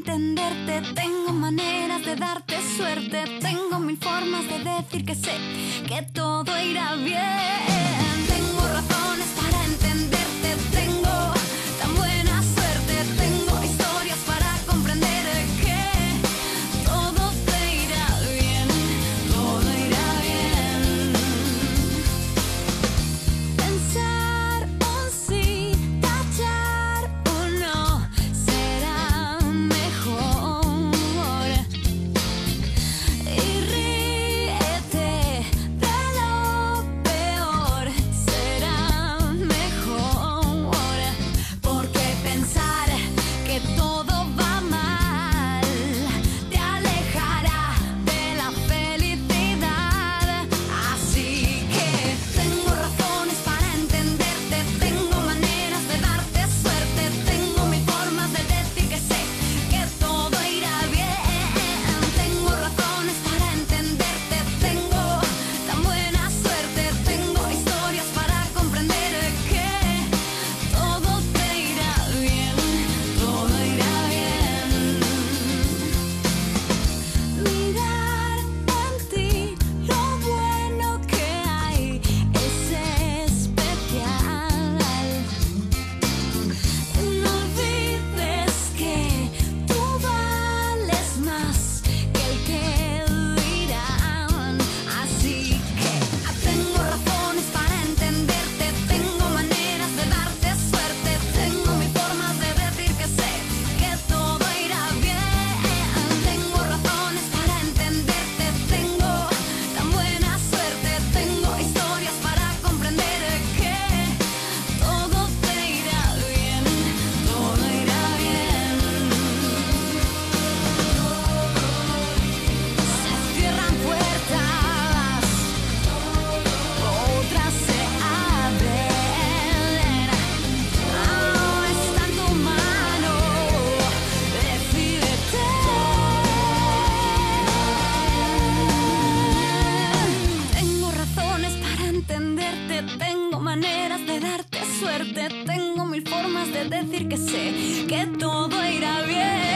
entenderte, tengo maneras de darte suerte, tengo mil formas de decir que sé que todo irá bien. decir que sé que todo irá bien.